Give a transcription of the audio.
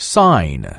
sign.